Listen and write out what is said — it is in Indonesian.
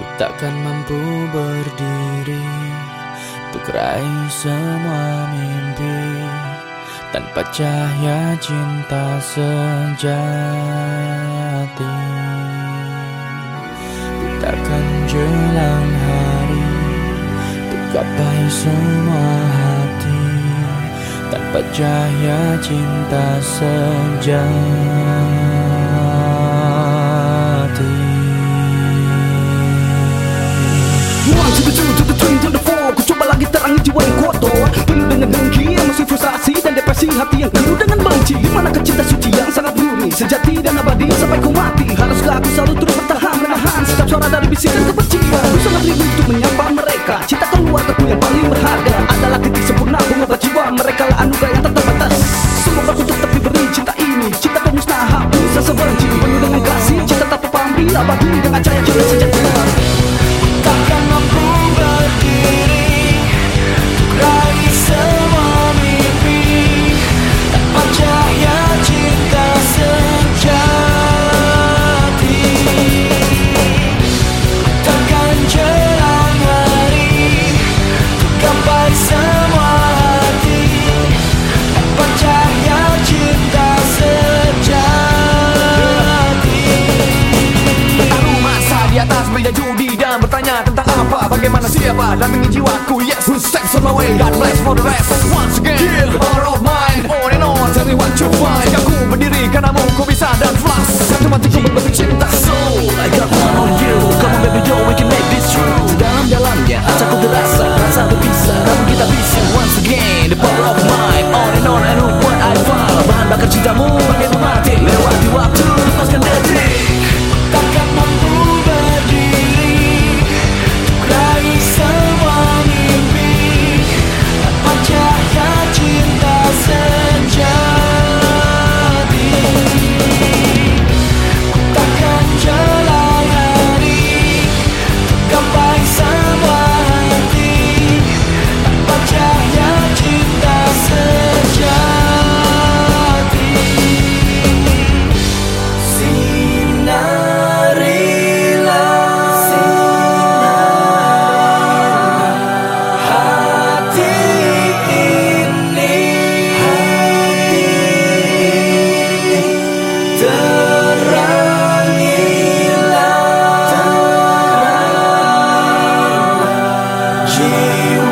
Ku takkan mampu berdiri Untuk raih semua mimpi. Tanpa cahaya cinta sejati. Ku takkan jelang hari Untuk gapai semua hati. Tanpa cahaya cinta sejati lagi terangi jiwa yang kotor Penuh dengan dengki masih frustasi Dan depresi hati yang penuh dengan benci. Di mana cinta suci yang sangat murni? Sejati dan abadi sampai ku mati. Haruskah aku selalu terus bertahan Menahan setiap suara dari bisikan kebencian? Ku sangat rindu untuk menyapa mereka. Cinta keluargaku yang paling berharga Adalah titik sempurna pengobat jiwa Mereka lah anugerah yang tak terbatas. Semoga ku tetap diberi cinta ini. Cinta pemusnah hapus rasa Penuh dengan kasih Cinta tak terpamri Abadi dengan tentang apa? Bagaimana siapa dan ingin jiwaku? Yes, who's sex on my way. God bless for the rest amor que não mate, you.